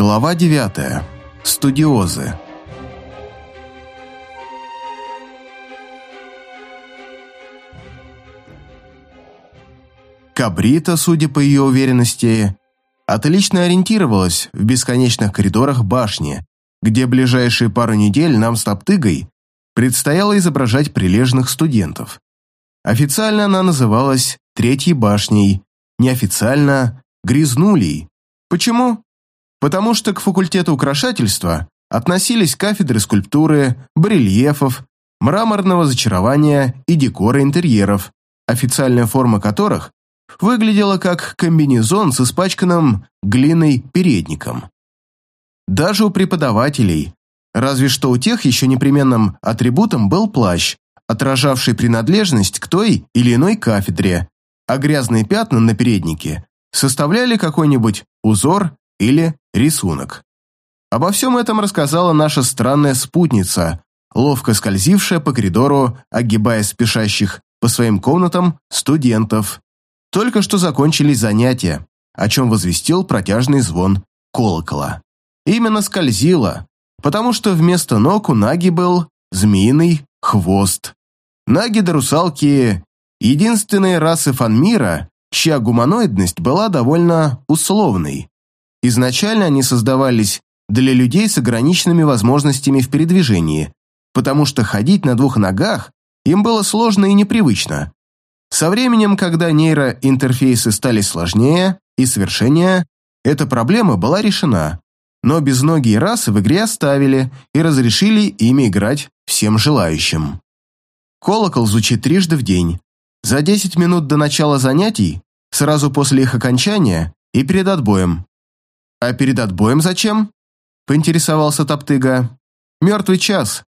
Глава 9. Студиозы. Кабрита, судя по ее уверенности, отлично ориентировалась в бесконечных коридорах башни, где ближайшие пару недель нам с Топтыгой предстояло изображать прилежных студентов. Официально она называлась Третьей башней, неофициально – Грязнулей. Почему? Потому что к факультету украшательства относились кафедры скульптуры, барельефов, мраморного зачарования и декора интерьеров, официальная форма которых выглядела как комбинезон с испачканным глиной передником. Даже у преподавателей, разве что у тех еще непременным атрибутом был плащ, отражавший принадлежность к той или иной кафедре, а грязные пятна на переднике составляли какой-нибудь узор или рисунок. Обо всем этом рассказала наша странная спутница, ловко скользившая по коридору, огибая спешащих по своим комнатам студентов. Только что закончились занятия, о чем возвестил протяжный звон колокола. Именно скользила, потому что вместо ног у Наги был змеиный хвост. Наги да русалки – единственные расы фанмира, чья гуманоидность была довольно условной. Изначально они создавались для людей с ограниченными возможностями в передвижении, потому что ходить на двух ногах им было сложно и непривычно. Со временем, когда нейроинтерфейсы стали сложнее и совершеннее, эта проблема была решена, но безногие расы в игре оставили и разрешили ими играть всем желающим. Колокол звучит трижды в день. За 10 минут до начала занятий, сразу после их окончания и перед отбоем. «А перед отбоем зачем?» – поинтересовался Топтыга. «Мертвый час.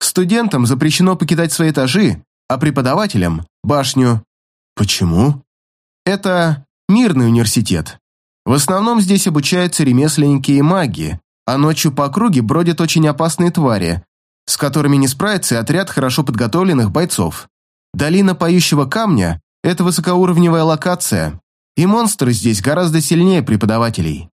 Студентам запрещено покидать свои этажи, а преподавателям – башню». «Почему?» «Это мирный университет. В основном здесь обучаются ремесленники и маги, а ночью по округе бродят очень опасные твари, с которыми не справится и отряд хорошо подготовленных бойцов. Долина Поющего Камня – это высокоуровневая локация, и монстры здесь гораздо сильнее преподавателей.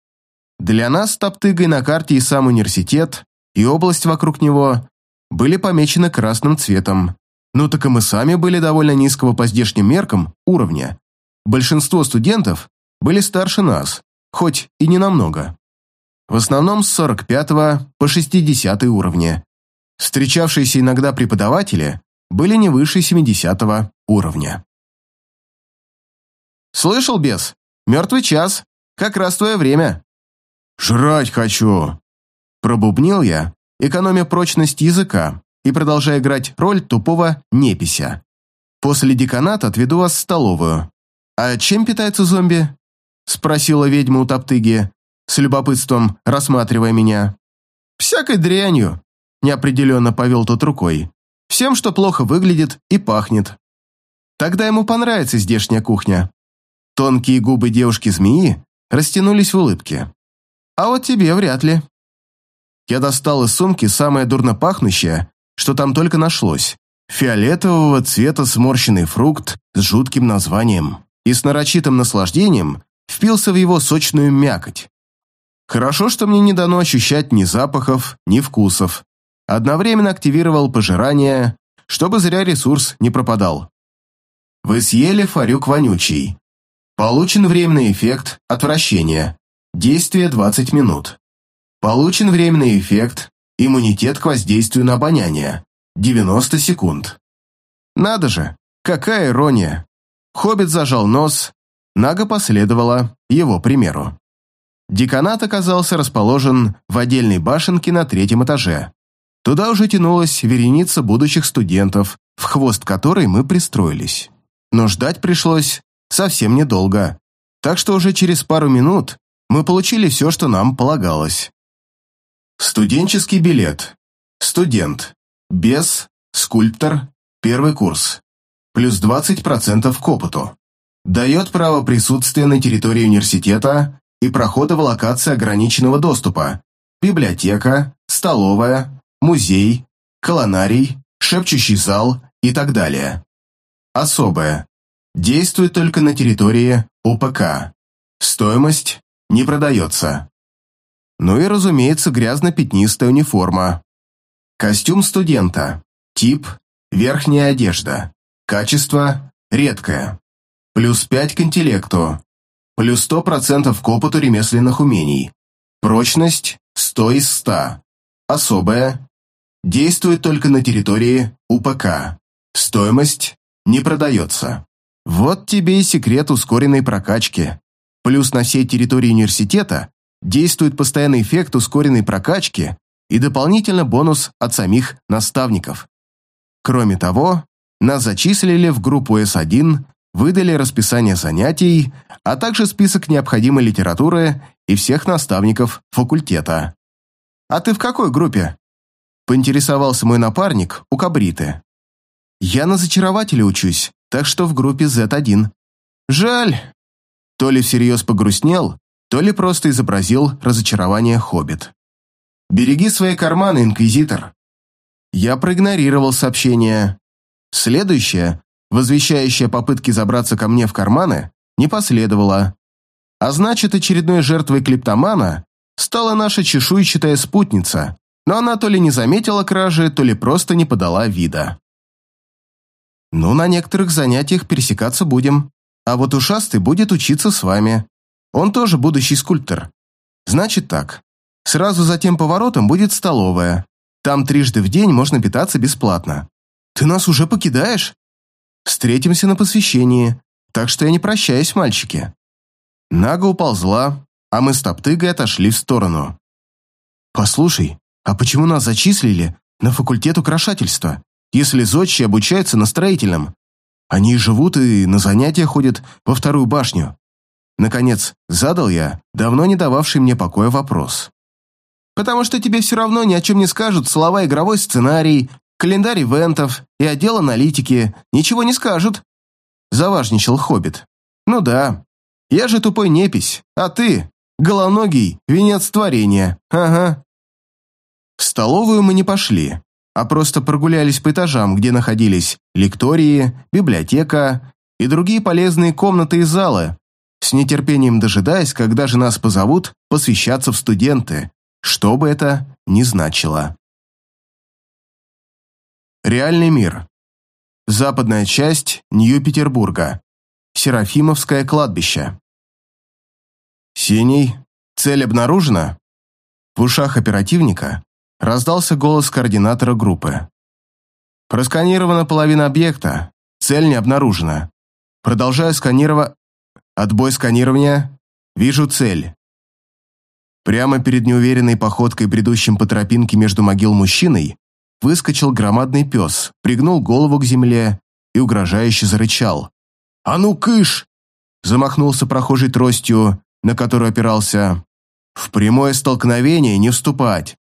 Для нас с Топтыгой на карте и сам университет, и область вокруг него были помечены красным цветом. Ну так и мы сами были довольно низкого по здешним меркам уровня. Большинство студентов были старше нас, хоть и не намного. В основном с 45 по 60 уровня, Встречавшиеся иногда преподаватели были не выше 70 уровня. «Слышал, бес? Мертвый час. Как раз твое время». «Жрать хочу!» Пробубнил я, экономя прочность языка и продолжая играть роль тупого непися. «После деканата отведу вас в столовую. А чем питаются зомби?» Спросила ведьма у Топтыги, с любопытством рассматривая меня. «Всякой дрянью», неопределенно повел тот рукой. Всем, что плохо выглядит и пахнет. Тогда ему понравится здешняя кухня. Тонкие губы девушки-змеи растянулись в улыбке. А вот тебе вряд ли. Я достал из сумки самое дурно пахнущее, что там только нашлось. Фиолетового цвета сморщенный фрукт с жутким названием и с нарочитым наслаждением впился в его сочную мякоть. Хорошо, что мне не дано ощущать ни запахов, ни вкусов одновременно активировал пожирание, чтобы зря ресурс не пропадал. Вы съели фарюк вонючий. Получен временный эффект отвращения. Действие 20 минут. Получен временный эффект иммунитет к воздействию на обоняние. 90 секунд. Надо же, какая ирония. Хоббит зажал нос, Нага последовала его примеру. Деканат оказался расположен в отдельной башенке на третьем этаже. Туда уже тянулась вереница будущих студентов, в хвост которой мы пристроились. Но ждать пришлось совсем недолго, так что уже через пару минут мы получили все, что нам полагалось. Студенческий билет. Студент. Без. Скульптор. Первый курс. Плюс 20% к опыту. Дает право присутствия на территории университета и прохода в локации ограниченного доступа. Библиотека, столовая, музей, колонарий, шепчущий зал и так далее. Особое. Действует только на территории УПК. Стоимость не продается. Ну и, разумеется, грязно-пятнистая униформа. Костюм студента. Тип – верхняя одежда. Качество – редкое. Плюс 5 к интеллекту. Плюс 100% к опыту ремесленных умений. Прочность – 100 из 100. Особая. Действует только на территории УПК. Стоимость не продается. Вот тебе и секрет ускоренной прокачки. Плюс на всей территории университета действует постоянный эффект ускоренной прокачки и дополнительно бонус от самих наставников. Кроме того, нас зачислили в группу С1, выдали расписание занятий, а также список необходимой литературы и всех наставников факультета. «А ты в какой группе?» Поинтересовался мой напарник у Кабриты. «Я на зачарователе учусь, так что в группе Z1. Жаль». То ли всерьез погрустнел, то ли просто изобразил разочарование хоббит. «Береги свои карманы, инквизитор». Я проигнорировал сообщение. Следующее, возвещающее попытки забраться ко мне в карманы, не последовало. А значит, очередной жертвой клептомана стала наша чешуйчатая спутница, но она то ли не заметила кражи, то ли просто не подала вида. «Ну, на некоторых занятиях пересекаться будем, а вот ушастый будет учиться с вами. Он тоже будущий скульптор. Значит так, сразу за тем поворотом будет столовая. Там трижды в день можно питаться бесплатно. Ты нас уже покидаешь? Встретимся на посвящении, так что я не прощаюсь, мальчики». Нага уползла, а мы с Топтыгой отошли в сторону. «Послушай, а почему нас зачислили на факультет украшательства, если зодчие обучаются на строительном? Они живут и на занятия ходят во вторую башню». Наконец, задал я давно не дававший мне покоя вопрос. «Потому что тебе все равно ни о чем не скажут слова игровой сценарий, календарь ивентов и отдел аналитики, ничего не скажут», заважничал Хоббит. «Ну да, я же тупой непись, а ты — голоногий венец творения, ага». В столовую мы не пошли, а просто прогулялись по этажам, где находились лектории, библиотека и другие полезные комнаты и залы, с нетерпением дожидаясь, когда же нас позовут посвящаться в студенты, что бы это ни значило. Реальный мир. Западная часть Нью-Петербурга. Серафимовское кладбище. «Синий, цель обнаружена?» В ушах оперативника раздался голос координатора группы. «Просканирована половина объекта, цель не обнаружена. Продолжаю сканировать... Отбой сканирования. Вижу цель». Прямо перед неуверенной походкой, бредущим по тропинке между могил мужчиной, выскочил громадный пес, пригнул голову к земле и угрожающе зарычал. «А ну, кыш!» Замахнулся прохожей тростью, на которую опирался. «В прямое столкновение не вступать»,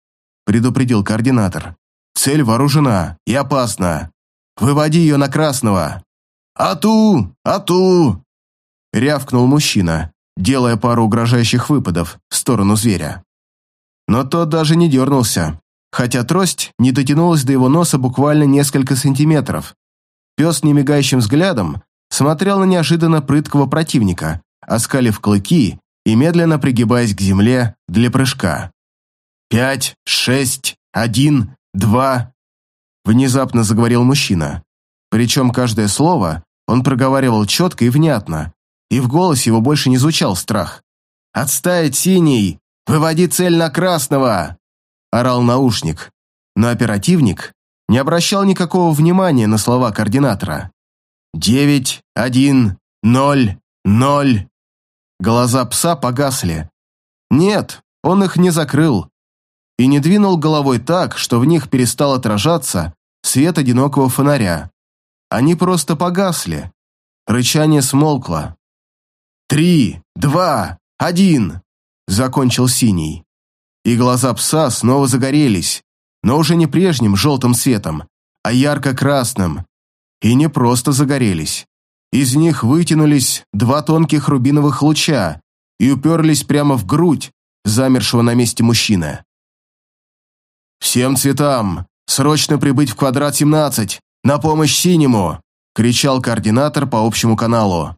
предупредил координатор. «Цель вооружена и опасна. Выводи ее на красного». «Ату! Ату!» рявкнул мужчина, делая пару угрожающих выпадов в сторону зверя. Но тот даже не дернулся, хотя трость не дотянулась до его носа буквально несколько сантиметров. Пес немигающим взглядом смотрел на неожиданно прыткого противника, оскалив клыки и медленно пригибаясь к земле для прыжка. «Пять, шесть, один, два...» Внезапно заговорил мужчина. Причем каждое слово он проговаривал четко и внятно, и в голосе его больше не звучал страх. «Отставить синий! Выводи цель на красного!» орал наушник, но оперативник не обращал никакого внимания на слова координатора. «Девять, один, ноль, ноль...» Глаза пса погасли. Нет, он их не закрыл. И не двинул головой так, что в них перестал отражаться свет одинокого фонаря. Они просто погасли. Рычание смолкло. «Три, два, один!» Закончил синий и глаза пса снова загорелись, но уже не прежним желтым светом, а ярко-красным. И не просто загорелись. Из них вытянулись два тонких рубиновых луча и уперлись прямо в грудь замершего на месте мужчины. «Всем цветам! Срочно прибыть в квадрат 17! На помощь синему!» — кричал координатор по общему каналу.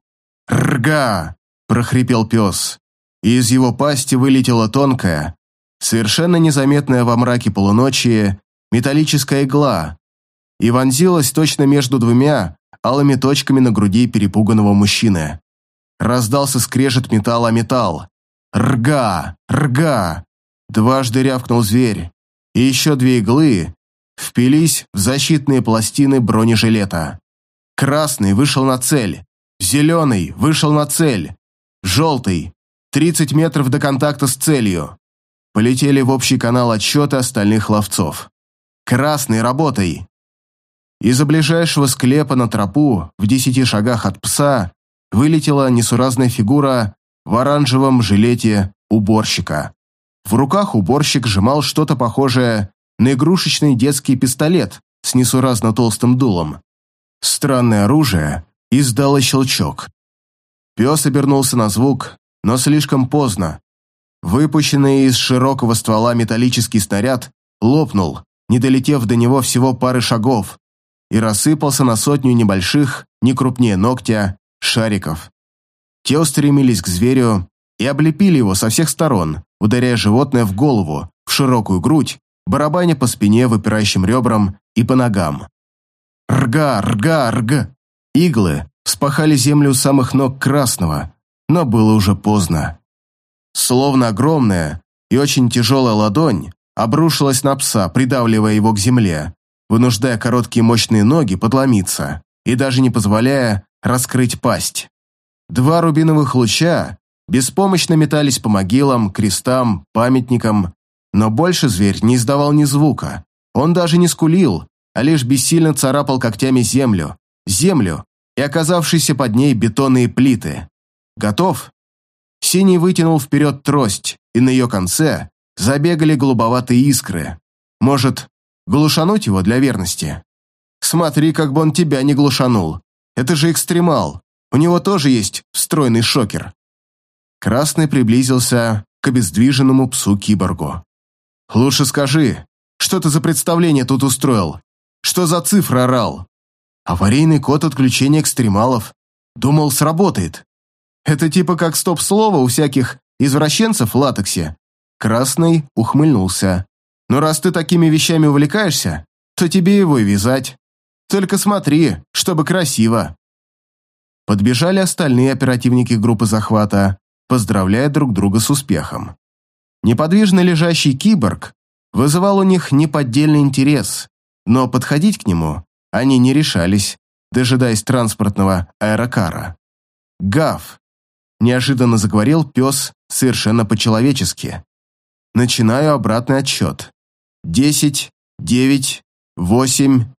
«Рга!» — прохрипел пес, и из его пасти вылетела тонкая, совершенно незаметная во мраке полуночи металлическая игла и вонзилась точно между двумя алыми точками на груди перепуганного мужчины. Раздался скрежет металла металл. «Рга! Рга!» Дважды рявкнул зверь, и еще две иглы впились в защитные пластины бронежилета. Красный вышел на цель, зеленый вышел на цель, желтый – 30 метров до контакта с целью. Полетели в общий канал отсчета остальных ловцов. «Красный, работай!» Из-за ближайшего склепа на тропу, в десяти шагах от пса, вылетела несуразная фигура в оранжевом жилете уборщика. В руках уборщик сжимал что-то похожее на игрушечный детский пистолет с несуразно толстым дулом. Странное оружие издало щелчок. Пес обернулся на звук, но слишком поздно. Выпущенный из широкого ствола металлический снаряд лопнул, не долетев до него всего пары шагов, и рассыпался на сотню небольших, не крупнее ногтя, шариков. Те устремились к зверю и облепили его со всех сторон, ударяя животное в голову, в широкую грудь, барабаня по спине, выпирающим ребрам и по ногам. Рга, рга, рга. Иглы спахали землю у самых ног красного, но было уже поздно. Словно огромная и очень тяжелая ладонь обрушилась на пса, придавливая его к земле, вынуждая короткие мощные ноги подломиться и даже не позволяя раскрыть пасть. Два рубиновых луча беспомощно метались по могилам, крестам, памятникам, но больше зверь не издавал ни звука. Он даже не скулил, а лишь бессильно царапал когтями землю, землю и оказавшиеся под ней бетонные плиты. Готов? Синий вытянул вперед трость, и на ее конце забегали голубоватые искры. Может, глушануть его для верности? Смотри, как бы он тебя не глушанул. Это же экстремал. У него тоже есть встроенный шокер. Красный приблизился к обездвиженному псу-киборгу. «Лучше скажи, что ты за представление тут устроил? Что за цифра орал?» «Аварийный код отключения экстремалов. Думал, сработает. Это типа как стоп-слово у всяких извращенцев в латексе». Красный ухмыльнулся. «Но раз ты такими вещами увлекаешься, то тебе его и вязать. Только смотри, чтобы красиво». Подбежали остальные оперативники группы захвата, поздравляя друг друга с успехом. Неподвижно лежащий киборг вызывал у них неподдельный интерес, но подходить к нему они не решались, дожидаясь транспортного аэрокара. «Гав!» – неожиданно заговорил пес совершенно по-человечески. Начинаю обратный отсчет. Десять, девять, восемь.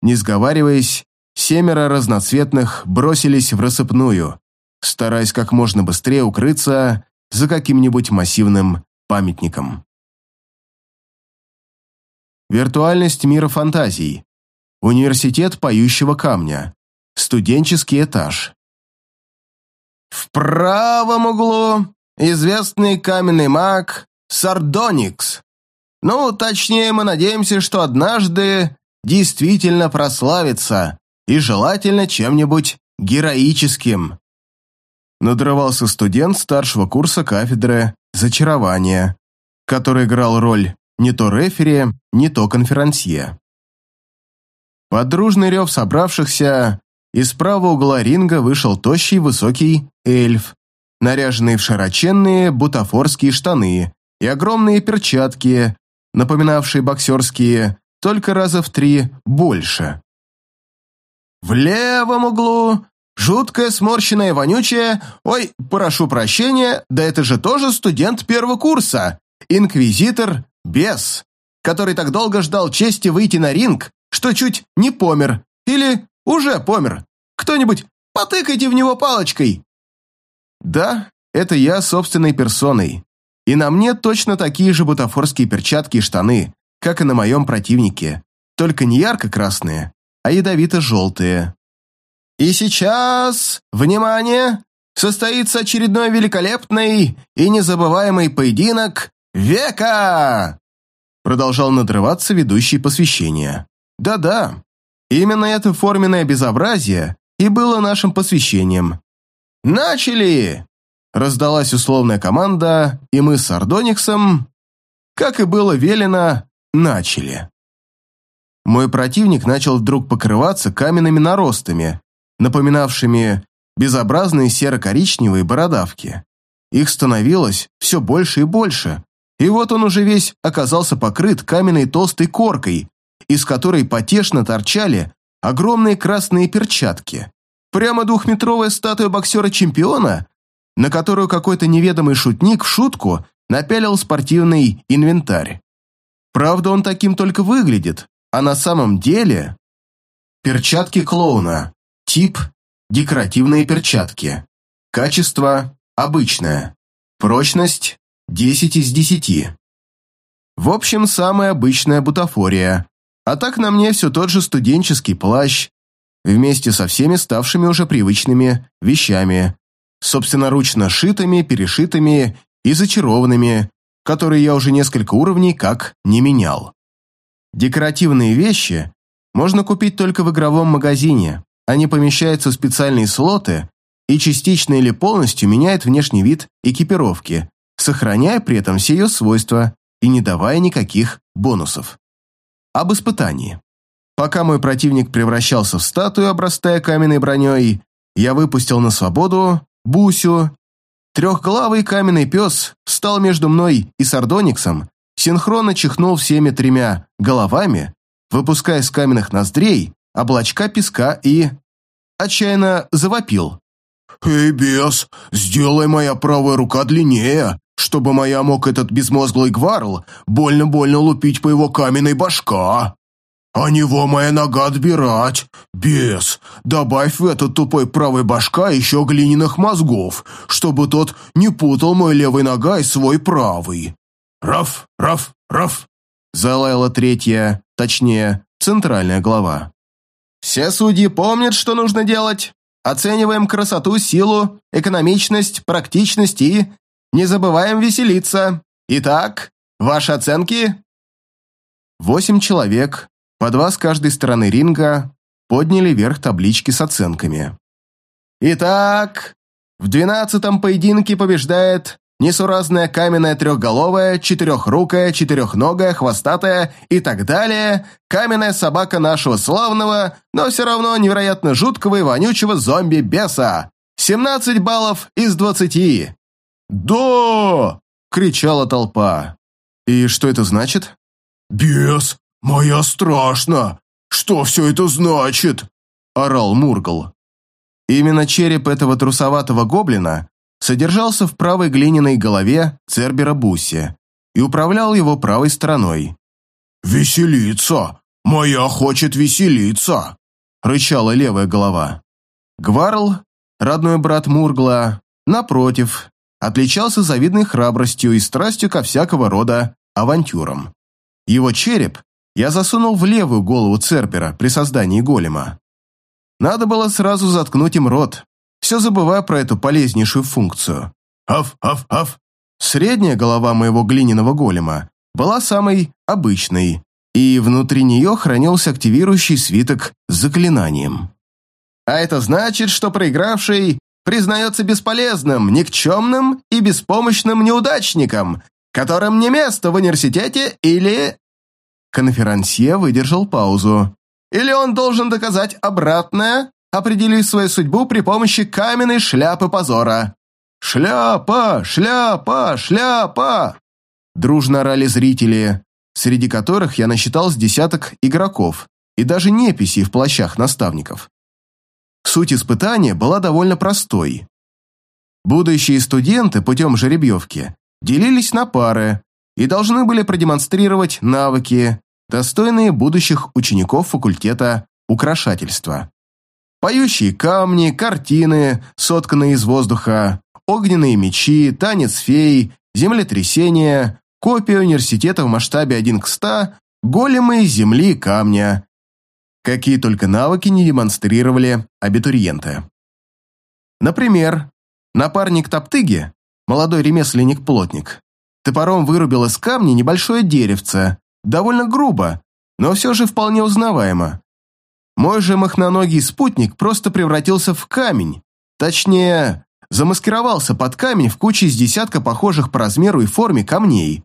Не сговариваясь, семеро разноцветных бросились в рассыпную, стараясь как можно быстрее укрыться за каким-нибудь массивным памятником. Виртуальность мира фантазий. Университет поющего камня. Студенческий этаж. В правом углу известный каменный маг Сардоникс. Ну, точнее, мы надеемся, что однажды действительно прославится, и желательно чем-нибудь героическим надрывался студент старшего курса кафедры «Зачарования», который играл роль не то рефери, не то конферансье. Под дружный рев собравшихся из правого угла ринга вышел тощий высокий эльф, наряженный в широченные бутафорские штаны и огромные перчатки, напоминавшие боксерские, только раза в три больше. В левом углу Жуткая, сморщенная, вонючая... Ой, прошу прощения, да это же тоже студент первого курса. Инквизитор Бес, который так долго ждал чести выйти на ринг, что чуть не помер. Или уже помер. Кто-нибудь потыкайте в него палочкой. Да, это я собственной персоной. И на мне точно такие же бутафорские перчатки и штаны, как и на моем противнике. Только не ярко-красные, а ядовито-желтые. И сейчас, внимание, состоится очередной великолепный и незабываемый поединок века!» Продолжал надрываться ведущий посвящения. «Да-да, именно это форменное безобразие и было нашим посвящением. Начали!» Раздалась условная команда, и мы с Ардониксом как и было велено, начали. Мой противник начал вдруг покрываться каменными наростами, напоминавшими безобразные серо-коричневые бородавки. Их становилось все больше и больше, и вот он уже весь оказался покрыт каменной толстой коркой, из которой потешно торчали огромные красные перчатки. Прямо двухметровая статуя боксера-чемпиона, на которую какой-то неведомый шутник в шутку напялил спортивный инвентарь. Правда, он таким только выглядит, а на самом деле... Перчатки клоуна. Тип – декоративные перчатки. Качество – обычное. Прочность – 10 из 10. В общем, самая обычная бутафория. А так на мне все тот же студенческий плащ, вместе со всеми ставшими уже привычными вещами, собственноручно шитыми, перешитыми и зачарованными, которые я уже несколько уровней как не менял. Декоративные вещи можно купить только в игровом магазине. Они помещаются в специальные слоты и частично или полностью меняют внешний вид экипировки, сохраняя при этом все ее свойства и не давая никаких бонусов. Об испытании. Пока мой противник превращался в статую, обрастая каменной броней, я выпустил на свободу Бусю. Трехглавый каменный пес встал между мной и Сардониксом синхронно чихнул всеми тремя головами, выпуская из каменных ноздрей облачка песка и... отчаянно завопил. «Эй, бес, сделай моя правая рука длиннее, чтобы моя мог этот безмозглый гварл больно-больно лупить по его каменной башка. А него моя нога отбирать. Бес, добавь в этот тупой правой башка еще глиняных мозгов, чтобы тот не путал мой левый нога и свой правый. «Раф! Раф! Раф!» Залаяла третья, точнее, центральная глава. «Все судьи помнят, что нужно делать. Оцениваем красоту, силу, экономичность, практичность и... Не забываем веселиться. Итак, ваши оценки?» Восемь человек, по два с каждой стороны ринга, подняли вверх таблички с оценками. «Итак, в двенадцатом поединке побеждает несуразная каменная трехголовая, четырехрукая, четырехногая, хвостатая и так далее, каменная собака нашего славного, но все равно невероятно жуткого и вонючего зомби-беса. 17 баллов из 20. «Да!» — кричала толпа. «И что это значит?» «Бес, моя страшно! Что все это значит?» — орал Мургал. Именно череп этого трусоватого гоблина содержался в правой глиняной голове Цербера Бусси и управлял его правой стороной. «Веселиться! Моя хочет веселиться!» – рычала левая голова. Гварл, родной брат Мургла, напротив, отличался завидной храбростью и страстью ко всякого рода авантюрам. Его череп я засунул в левую голову Цербера при создании голема. Надо было сразу заткнуть им рот, все забывая про эту полезнейшую функцию. Аф-аф-аф. Средняя голова моего глиняного голема была самой обычной, и внутри нее хранился активирующий свиток с заклинанием. А это значит, что проигравший признается бесполезным, никчемным и беспомощным неудачником, которым не место в университете или... Конферансье выдержал паузу. Или он должен доказать обратное, определив свою судьбу при помощи каменной шляпы позора. «Шляпа! Шляпа! Шляпа!» Дружно орали зрители, среди которых я насчитал с десяток игроков и даже неписи в плащах наставников. Суть испытания была довольно простой. Будущие студенты путем жеребьевки делились на пары и должны были продемонстрировать навыки, достойные будущих учеников факультета украшательства. Поющие камни, картины, сотканные из воздуха, огненные мечи, танец фей, землетрясение, копия университета в масштабе 1 к 100, големы земли и камня. Какие только навыки не демонстрировали абитуриенты. Например, напарник Топтыги, молодой ремесленник-плотник, топором вырубил из камня небольшое деревце, довольно грубо, но все же вполне узнаваемо. Мой же махноногий спутник просто превратился в камень. Точнее, замаскировался под камень в куче из десятка похожих по размеру и форме камней.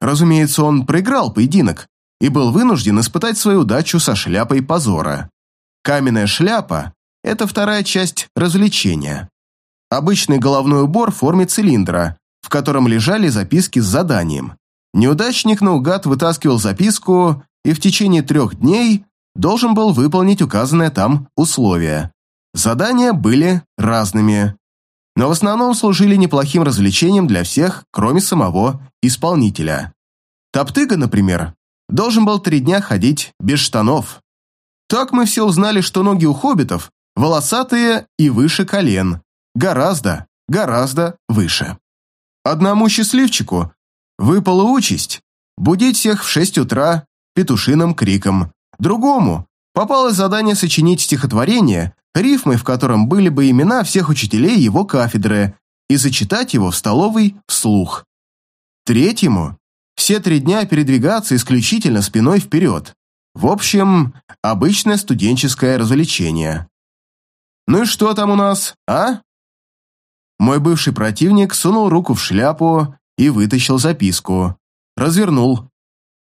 Разумеется, он проиграл поединок и был вынужден испытать свою удачу со шляпой позора. Каменная шляпа – это вторая часть развлечения. Обычный головной убор в форме цилиндра, в котором лежали записки с заданием. Неудачник наугад вытаскивал записку и в течение трех дней должен был выполнить указанное там условие. Задания были разными, но в основном служили неплохим развлечением для всех, кроме самого исполнителя. Топтыга, например, должен был три дня ходить без штанов. Так мы все узнали, что ноги у хоббитов волосатые и выше колен. Гораздо, гораздо выше. Одному счастливчику выпала участь будить всех в шесть утра петушиным криком. Другому попалось задание сочинить стихотворение, рифмой в котором были бы имена всех учителей его кафедры, и зачитать его в столовой вслух. Третьему все три дня передвигаться исключительно спиной вперед. В общем, обычное студенческое развлечение. Ну и что там у нас, а? Мой бывший противник сунул руку в шляпу и вытащил записку. Развернул.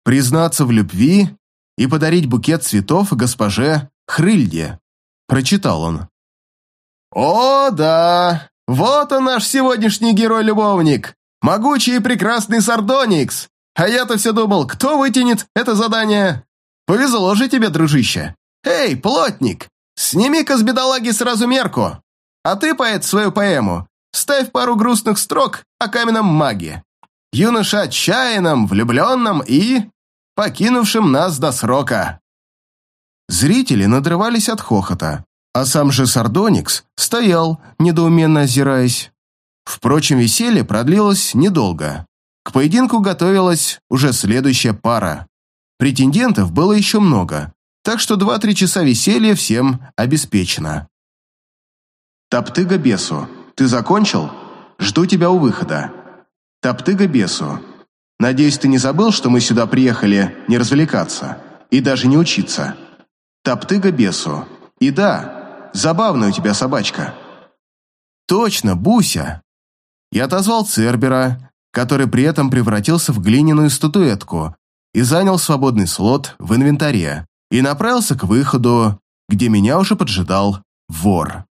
Признаться в любви и подарить букет цветов госпоже Хрыльде. Прочитал он. «О, да! Вот он наш сегодняшний герой-любовник! Могучий и прекрасный Сардоникс! А я-то все думал, кто вытянет это задание? Повезло же тебе, дружище! Эй, плотник, сними-ка с бедолаги сразу мерку! А ты, поэт, свою поэму, ставь пару грустных строк о каменном маге. Юноша отчаянном, влюбленном и... покинувшим нас до срока. Зрители надрывались от хохота, а сам же Сардоникс стоял, недоуменно озираясь. Впрочем, веселье продлилось недолго. К поединку готовилась уже следующая пара. Претендентов было еще много, так что два-три часа веселья всем обеспечено. Топтыга бесу. Ты закончил? Жду тебя у выхода. Топтыга бесу. Надеюсь, ты не забыл, что мы сюда приехали не развлекаться и даже не учиться. Топтыга бесу. И да, забавная у тебя собачка. Точно, Буся. Я отозвал Цербера, который при этом превратился в глиняную статуэтку и занял свободный слот в инвентаре, и направился к выходу, где меня уже поджидал вор.